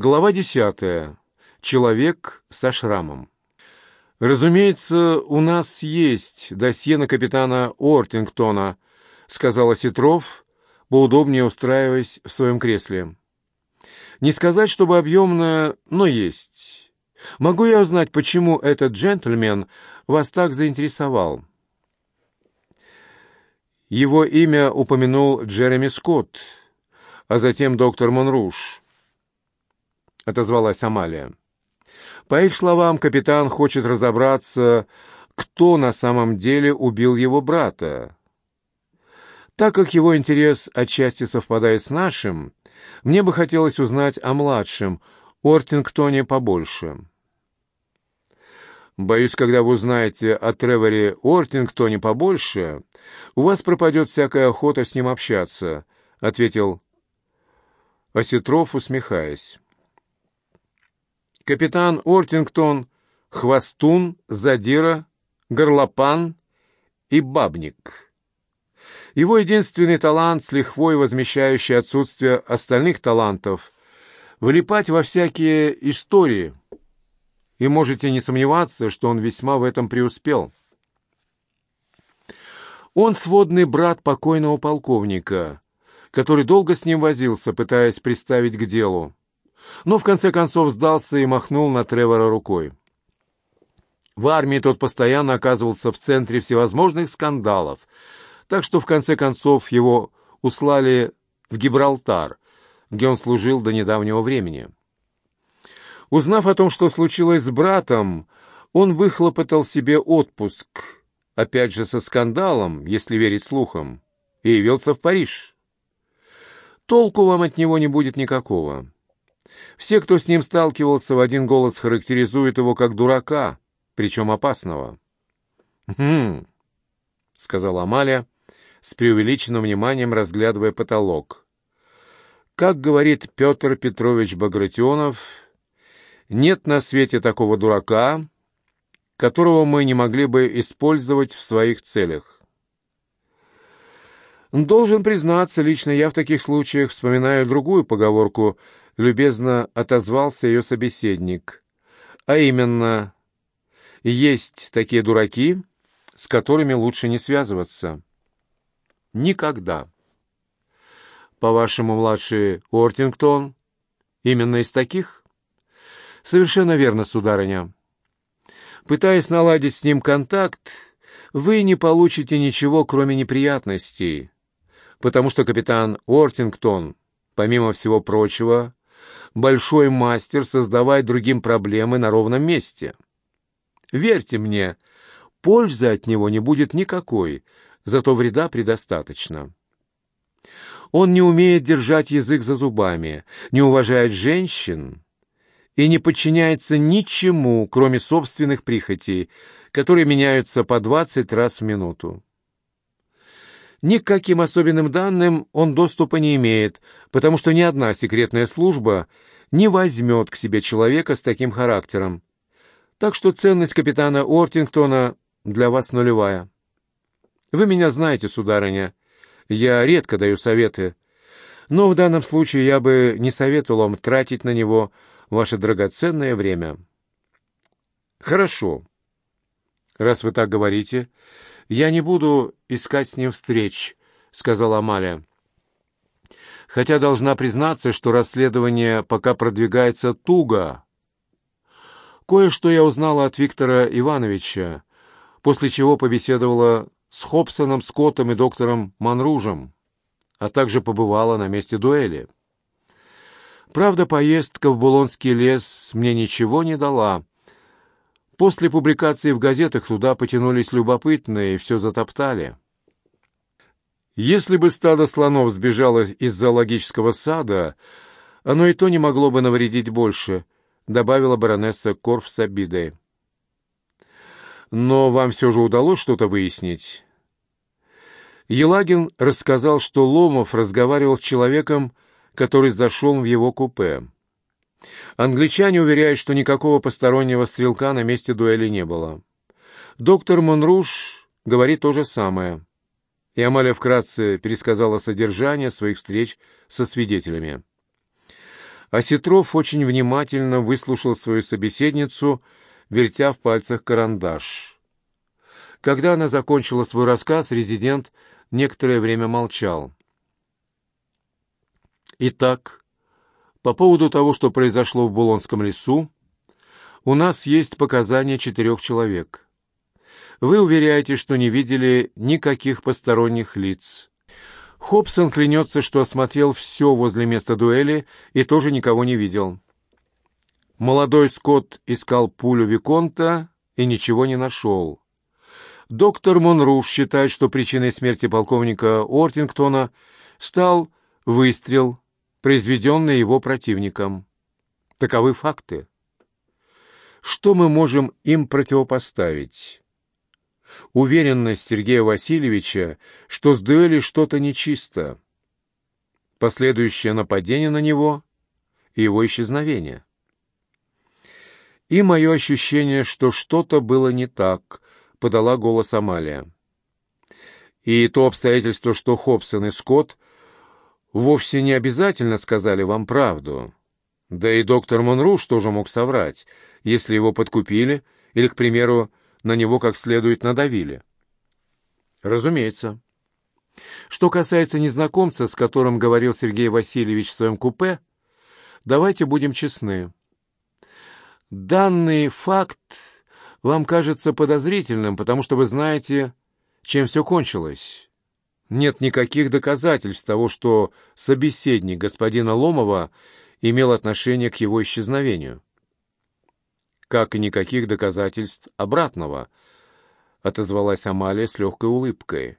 Глава десятая. Человек со шрамом. «Разумеется, у нас есть досье на капитана Ортингтона», — сказала Ситров, поудобнее устраиваясь в своем кресле. «Не сказать, чтобы объемное, но есть. Могу я узнать, почему этот джентльмен вас так заинтересовал?» Его имя упомянул Джереми Скотт, а затем доктор Монруш отозвалась Амалия. По их словам, капитан хочет разобраться, кто на самом деле убил его брата. Так как его интерес отчасти совпадает с нашим, мне бы хотелось узнать о младшем, Ортингтоне побольше. Боюсь, когда вы узнаете о Треворе Ортингтоне побольше, у вас пропадет всякая охота с ним общаться, — ответил Осетров, усмехаясь. Капитан Ортингтон, Хвостун, Задира, Горлопан и Бабник. Его единственный талант, с лихвой возмещающий отсутствие остальных талантов, влипать во всякие истории, и можете не сомневаться, что он весьма в этом преуспел. Он сводный брат покойного полковника, который долго с ним возился, пытаясь приставить к делу но в конце концов сдался и махнул на Тревора рукой. В армии тот постоянно оказывался в центре всевозможных скандалов, так что в конце концов его услали в Гибралтар, где он служил до недавнего времени. Узнав о том, что случилось с братом, он выхлопотал себе отпуск, опять же со скандалом, если верить слухам, и явился в Париж. Толку вам от него не будет никакого. Все, кто с ним сталкивался, в один голос характеризуют его как дурака, причем опасного. «Хм», — сказала Амалия, с преувеличенным вниманием разглядывая потолок. «Как говорит Петр Петрович Багратионов, нет на свете такого дурака, которого мы не могли бы использовать в своих целях. Должен признаться, лично я в таких случаях вспоминаю другую поговорку — любезно отозвался ее собеседник. А именно, есть такие дураки, с которыми лучше не связываться. Никогда. По-вашему, младший Ортингтон именно из таких? Совершенно верно, сударыня. Пытаясь наладить с ним контакт, вы не получите ничего, кроме неприятностей, потому что капитан Ортингтон, помимо всего прочего, большой мастер создавать другим проблемы на ровном месте. Верьте мне, пользы от него не будет никакой, зато вреда предостаточно. Он не умеет держать язык за зубами, не уважает женщин и не подчиняется ничему, кроме собственных прихотей, которые меняются по двадцать раз в минуту. Ни к каким особенным данным он доступа не имеет, потому что ни одна секретная служба не возьмет к себе человека с таким характером. Так что ценность капитана Ортингтона для вас нулевая. Вы меня знаете, сударыня. Я редко даю советы, но в данном случае я бы не советовал вам тратить на него ваше драгоценное время. Хорошо. Раз вы так говорите, я не буду искать с ним встреч, сказала Амалия хотя должна признаться, что расследование пока продвигается туго. Кое-что я узнала от Виктора Ивановича, после чего побеседовала с Хобсоном, Скоттом и доктором Манружем, а также побывала на месте дуэли. Правда, поездка в Булонский лес мне ничего не дала. После публикации в газетах туда потянулись любопытные и все затоптали. Если бы стадо слонов сбежало из зоологического сада, оно и то не могло бы навредить больше, добавила баронесса Корф с обидой. Но вам все же удалось что-то выяснить? Елагин рассказал, что Ломов разговаривал с человеком, который зашел в его купе. Англичане уверяют, что никакого постороннего стрелка на месте дуэли не было. Доктор Монруш говорит то же самое и Амалия вкратце пересказала содержание своих встреч со свидетелями. Осетров очень внимательно выслушал свою собеседницу, вертя в пальцах карандаш. Когда она закончила свой рассказ, резидент некоторое время молчал. «Итак, по поводу того, что произошло в Булонском лесу, у нас есть показания четырех человек. Вы уверяете, что не видели никаких посторонних лиц. Хобсон клянется, что осмотрел все возле места дуэли и тоже никого не видел. Молодой Скотт искал пулю Виконта и ничего не нашел. Доктор Монруш считает, что причиной смерти полковника Ортингтона стал выстрел, произведенный его противником. Таковы факты. Что мы можем им противопоставить? Уверенность Сергея Васильевича, что с дуэли что-то нечисто. Последующее нападение на него и его исчезновение. И мое ощущение, что что-то было не так, подала голос Амалия. И то обстоятельство, что Хобсон и Скотт вовсе не обязательно сказали вам правду. Да и доктор Монруш тоже мог соврать, если его подкупили или, к примеру, на него как следует надавили. Разумеется. Что касается незнакомца, с которым говорил Сергей Васильевич в своем купе, давайте будем честны. Данный факт вам кажется подозрительным, потому что вы знаете, чем все кончилось. Нет никаких доказательств того, что собеседник господина Ломова имел отношение к его исчезновению как и никаких доказательств обратного», — отозвалась Амалия с легкой улыбкой.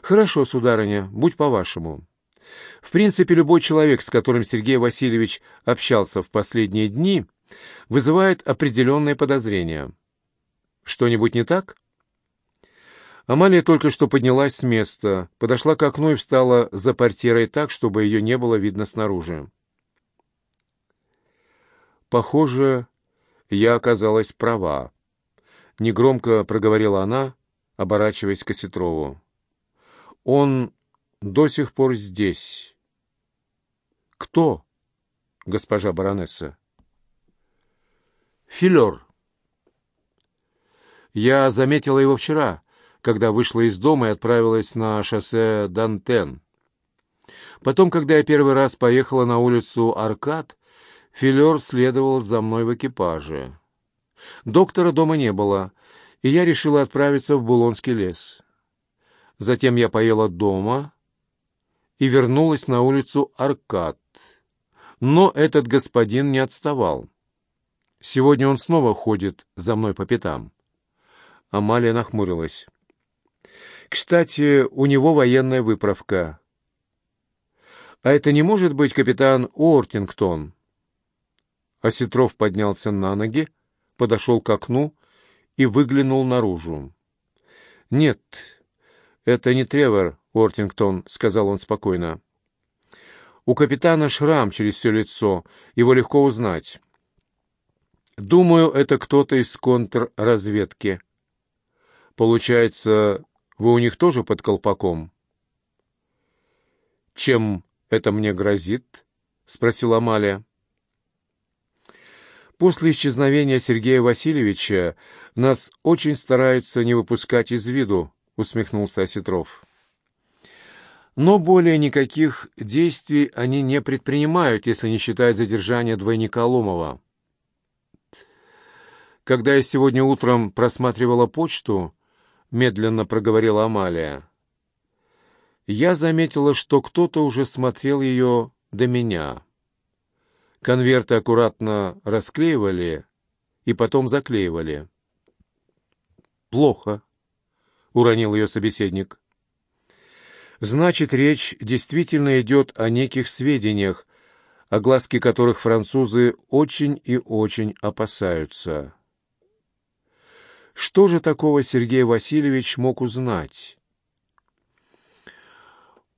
«Хорошо, сударыня, будь по-вашему. В принципе, любой человек, с которым Сергей Васильевич общался в последние дни, вызывает определенные подозрения. Что-нибудь не так?» Амалия только что поднялась с места, подошла к окну и встала за портьерой так, чтобы ее не было видно снаружи. Похоже, я оказалась права. Негромко проговорила она, оборачиваясь к Осетрову. Он до сих пор здесь. Кто, госпожа баронесса? Филер. Я заметила его вчера, когда вышла из дома и отправилась на шоссе Дантен. Потом, когда я первый раз поехала на улицу Аркад, Филер следовал за мной в экипаже. Доктора дома не было, и я решила отправиться в Булонский лес. Затем я поела дома и вернулась на улицу Аркад. Но этот господин не отставал. Сегодня он снова ходит за мной по пятам. Амалия нахмурилась. Кстати, у него военная выправка. А это не может быть капитан Уортингтон? Осетров поднялся на ноги, подошел к окну и выглянул наружу. «Нет, это не Тревор Уортингтон», — сказал он спокойно. «У капитана шрам через все лицо, его легко узнать. Думаю, это кто-то из контрразведки. Получается, вы у них тоже под колпаком?» «Чем это мне грозит?» — спросила Амалия. После исчезновения Сергея Васильевича нас очень стараются не выпускать из виду, усмехнулся Осетров. Но более никаких действий они не предпринимают, если не считать задержания двойника Ломова. Когда я сегодня утром просматривала почту, медленно проговорила Амалия, я заметила, что кто-то уже смотрел ее до меня. Конверты аккуратно расклеивали и потом заклеивали. «Плохо», — уронил ее собеседник. «Значит, речь действительно идет о неких сведениях, огласки которых французы очень и очень опасаются». Что же такого Сергей Васильевич мог узнать?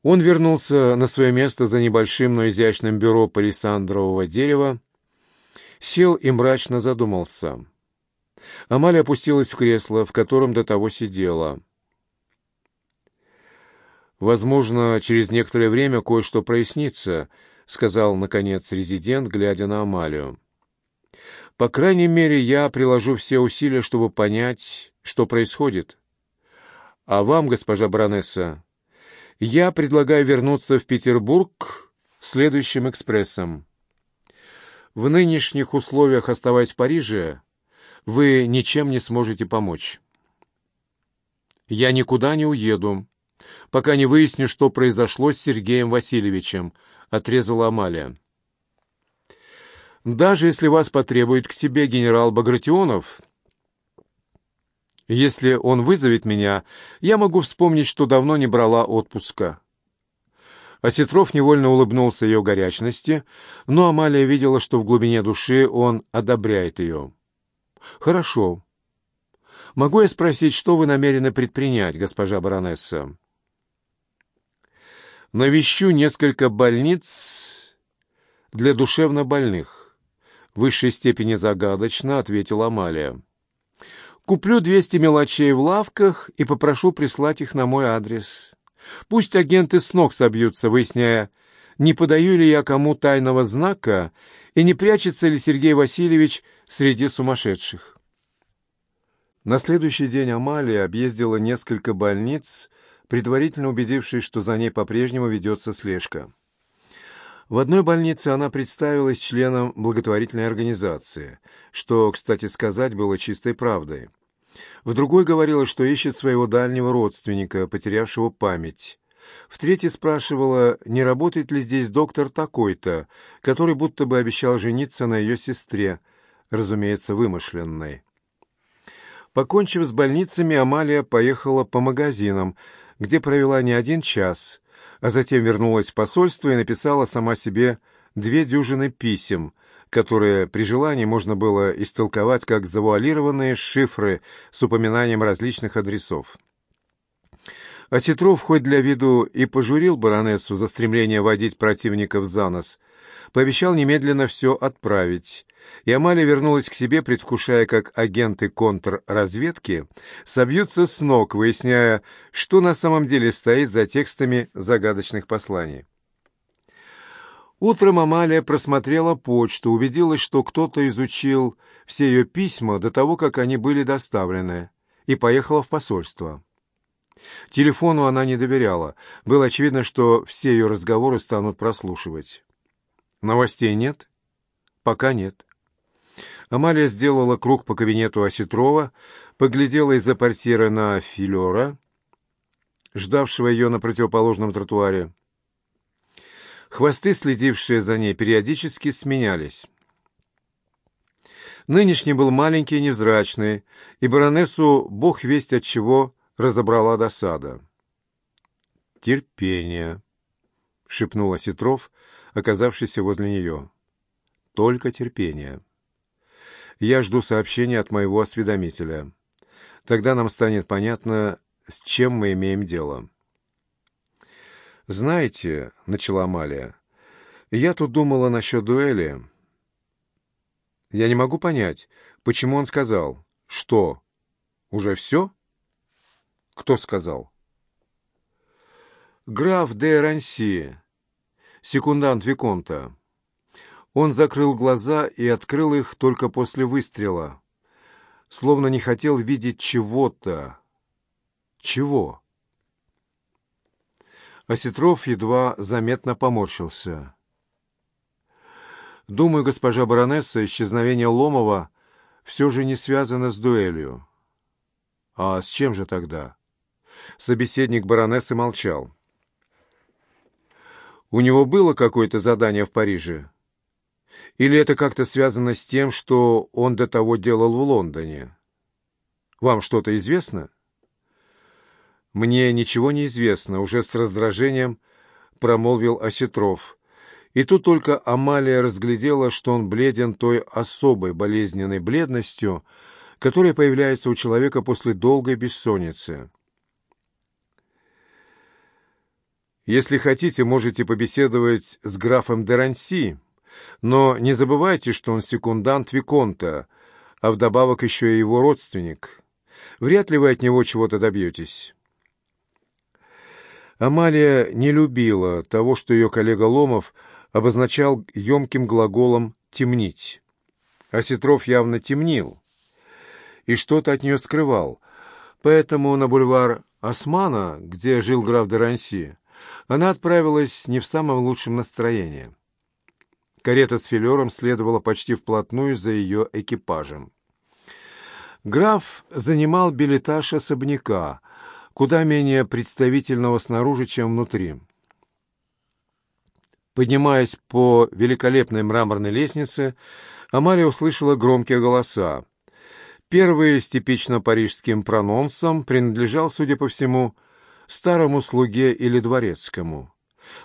Он вернулся на свое место за небольшим, но изящным бюро палисандрового дерева, сел и мрачно задумался. Амалия опустилась в кресло, в котором до того сидела. Возможно, через некоторое время кое-что прояснится, — сказал, наконец, резидент, глядя на Амалию. «По крайней мере, я приложу все усилия, чтобы понять, что происходит. А вам, госпожа баронесса, я предлагаю вернуться в Петербург следующим экспрессом. В нынешних условиях, оставаясь в Париже, вы ничем не сможете помочь. Я никуда не уеду, пока не выясню, что произошло с Сергеем Васильевичем, отрезала Амалия. Даже если вас потребует к себе генерал Багратионов, если он вызовет меня, я могу вспомнить, что давно не брала отпуска. Осетров невольно улыбнулся ее горячности, но Амалия видела, что в глубине души он одобряет ее. «Хорошо. Могу я спросить, что вы намерены предпринять, госпожа баронесса?» «Навещу несколько больниц для душевнобольных», — высшей степени загадочно ответила Амалия. «Куплю двести мелочей в лавках и попрошу прислать их на мой адрес». Пусть агенты с ног собьются, выясняя, не подаю ли я кому тайного знака и не прячется ли Сергей Васильевич среди сумасшедших. На следующий день Амалия объездила несколько больниц, предварительно убедившись, что за ней по-прежнему ведется слежка. В одной больнице она представилась членом благотворительной организации, что, кстати сказать, было чистой правдой. В другой говорила, что ищет своего дальнего родственника, потерявшего память. В третьей спрашивала, не работает ли здесь доктор такой-то, который будто бы обещал жениться на ее сестре, разумеется, вымышленной. Покончив с больницами, Амалия поехала по магазинам, где провела не один час, а затем вернулась в посольство и написала сама себе две дюжины писем — которые при желании можно было истолковать как завуалированные шифры с упоминанием различных адресов. Осетров хоть для виду и пожурил баронессу за стремление водить противников за нос, пообещал немедленно все отправить, и Амалия вернулась к себе, предвкушая, как агенты контрразведки собьются с ног, выясняя, что на самом деле стоит за текстами загадочных посланий. Утром Амалия просмотрела почту, убедилась, что кто-то изучил все ее письма до того, как они были доставлены, и поехала в посольство. Телефону она не доверяла. Было очевидно, что все ее разговоры станут прослушивать. Новостей нет? Пока нет. Амалия сделала круг по кабинету Осетрова, поглядела из-за портьеры на филера, ждавшего ее на противоположном тротуаре. Хвосты, следившие за ней, периодически сменялись. Нынешний был маленький и невзрачный, и баронессу бог весть от чего разобрала досада. «Терпение», — шепнул Осетров, оказавшийся возле нее. «Только терпение. Я жду сообщения от моего осведомителя. Тогда нам станет понятно, с чем мы имеем дело». «Знаете», — начала Амалия, — «я тут думала насчет дуэли. Я не могу понять, почему он сказал. Что, уже все?» «Кто сказал?» «Граф де Ранси, секундант Виконта. Он закрыл глаза и открыл их только после выстрела, словно не хотел видеть чего-то. Чего?» Осетров едва заметно поморщился. «Думаю, госпожа баронесса, исчезновение Ломова все же не связано с дуэлью». «А с чем же тогда?» Собеседник баронессы молчал. «У него было какое-то задание в Париже? Или это как-то связано с тем, что он до того делал в Лондоне? Вам что-то известно?» «Мне ничего не известно», — уже с раздражением промолвил Осетров. И тут только Амалия разглядела, что он бледен той особой болезненной бледностью, которая появляется у человека после долгой бессонницы. «Если хотите, можете побеседовать с графом Деранси, но не забывайте, что он секундант Виконта, а вдобавок еще и его родственник. Вряд ли вы от него чего-то добьетесь». Амалия не любила того, что ее коллега Ломов обозначал емким глаголом «темнить». Осетров явно темнил и что-то от нее скрывал, поэтому на бульвар Османа, где жил граф де Ранси, она отправилась не в самом лучшем настроении. Карета с филером следовала почти вплотную за ее экипажем. Граф занимал билетаж особняка, куда менее представительного снаружи, чем внутри. Поднимаясь по великолепной мраморной лестнице, Амалия услышала громкие голоса. Первый с типично парижским прононсом принадлежал, судя по всему, старому слуге или дворецкому.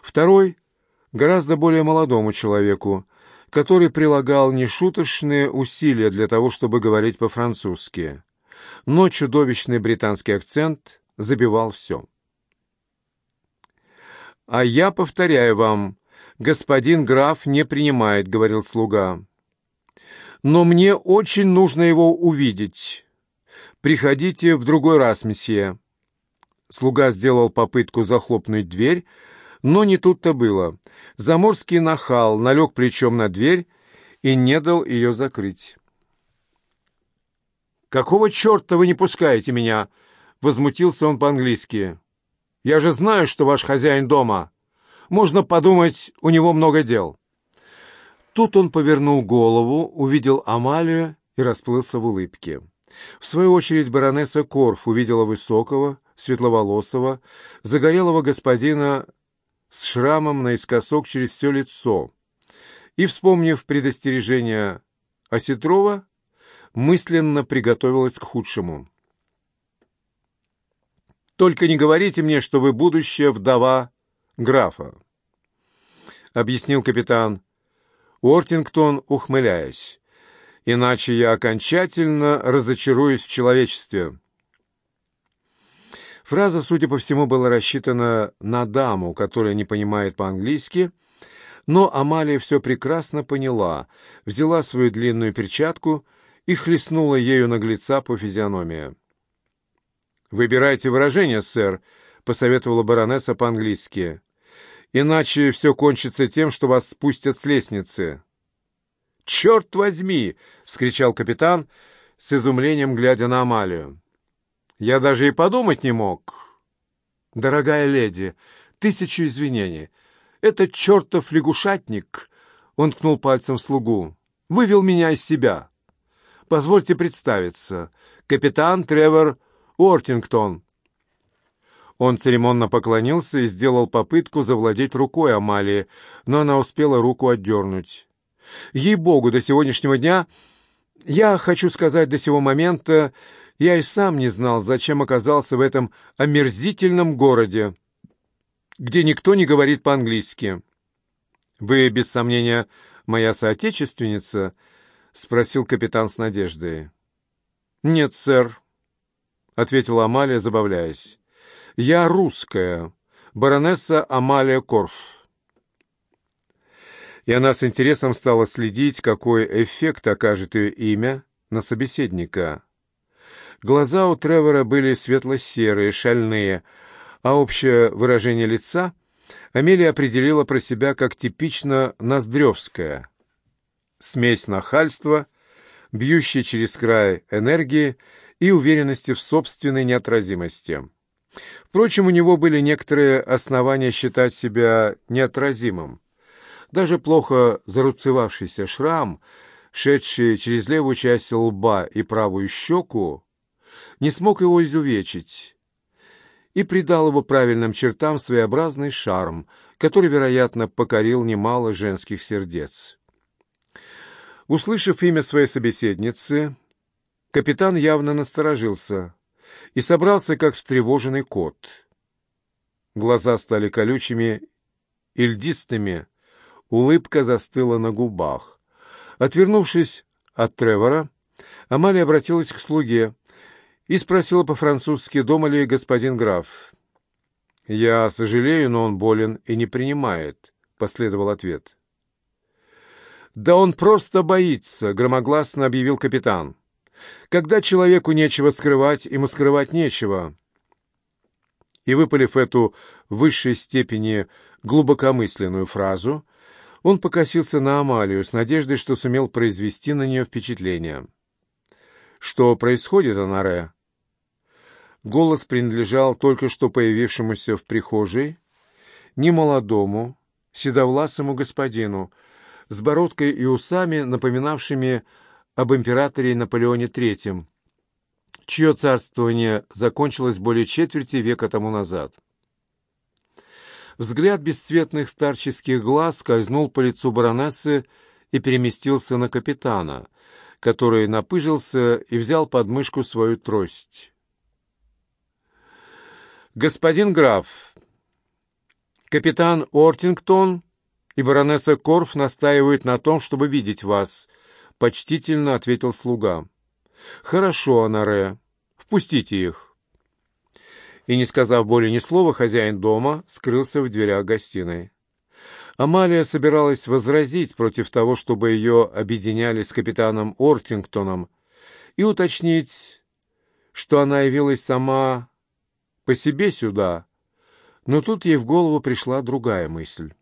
Второй — гораздо более молодому человеку, который прилагал нешуточные усилия для того, чтобы говорить по-французски. Но чудовищный британский акцент забивал все. «А я повторяю вам, господин граф не принимает», — говорил слуга. «Но мне очень нужно его увидеть. Приходите в другой раз, месье». Слуга сделал попытку захлопнуть дверь, но не тут-то было. Заморский нахал налег плечом на дверь и не дал ее закрыть. «Какого черта вы не пускаете меня?» — возмутился он по-английски. «Я же знаю, что ваш хозяин дома. Можно подумать, у него много дел». Тут он повернул голову, увидел Амалию и расплылся в улыбке. В свою очередь баронесса Корф увидела высокого, светловолосого, загорелого господина с шрамом наискосок через все лицо и, вспомнив предостережение Осетрова, мысленно приготовилась к худшему. «Только не говорите мне, что вы будущая вдова графа», — объяснил капитан Уортингтон, ухмыляясь. «Иначе я окончательно разочаруюсь в человечестве». Фраза, судя по всему, была рассчитана на даму, которая не понимает по-английски, но Амалия все прекрасно поняла, взяла свою длинную перчатку и хлестнула ею наглеца по физиономии. «Выбирайте выражение, сэр», — посоветовала баронесса по-английски. «Иначе все кончится тем, что вас спустят с лестницы». «Черт возьми!» — вскричал капитан, с изумлением глядя на Амалию. Я даже и подумать не мог. Дорогая леди, тысячу извинений. Этот чертов лягушатник, он ткнул пальцем слугу, вывел меня из себя. Позвольте представиться. Капитан Тревор Уортингтон. Он церемонно поклонился и сделал попытку завладеть рукой Амалии, но она успела руку отдернуть. Ей-богу, до сегодняшнего дня, я хочу сказать, до сего момента, я и сам не знал, зачем оказался в этом омерзительном городе, где никто не говорит по-английски. «Вы, без сомнения, моя соотечественница?» — спросил капитан с надеждой. «Нет, сэр», — ответила Амалия, забавляясь. «Я русская, баронесса Амалия Корф». И она с интересом стала следить, какой эффект окажет ее имя на собеседника. Глаза у Тревора были светло-серые, шальные, а общее выражение лица Амелия определила про себя как типично ноздревское. Смесь нахальства, бьющая через край энергии и уверенности в собственной неотразимости. Впрочем, у него были некоторые основания считать себя неотразимым. Даже плохо зарубцевавшийся шрам, шедший через левую часть лба и правую щеку, не смог его изувечить и придал его правильным чертам своеобразный шарм, который, вероятно, покорил немало женских сердец. Услышав имя своей собеседницы, капитан явно насторожился и собрался, как встревоженный кот. Глаза стали колючими и льдистыми, улыбка застыла на губах. Отвернувшись от Тревора, Амалия обратилась к слуге, и спросила по-французски, дома ли господин граф. «Я сожалею, но он болен и не принимает», — последовал ответ. «Да он просто боится», — громогласно объявил капитан. «Когда человеку нечего скрывать, ему скрывать нечего». И, выпалив эту в высшей степени глубокомысленную фразу, Он покосился на Амалию с надеждой, что сумел произвести на нее впечатление. «Что происходит, Анаре?» Голос принадлежал только что появившемуся в прихожей немолодому, седовласому господину с бородкой и усами, напоминавшими об императоре Наполеоне III, чье царствование закончилось более четверти века тому назад. Взгляд бесцветных старческих глаз скользнул по лицу баронессы и переместился на капитана, который напыжился и взял под мышку свою трость. «Господин граф, капитан Ортингтон и баронесса Корф настаивают на том, чтобы видеть вас», — почтительно ответил слуга. «Хорошо, Анаре, впустите их» и, не сказав более ни слова, хозяин дома скрылся в дверях гостиной. Амалия собиралась возразить против того, чтобы ее объединяли с капитаном Ортингтоном, и уточнить, что она явилась сама по себе сюда, но тут ей в голову пришла другая мысль.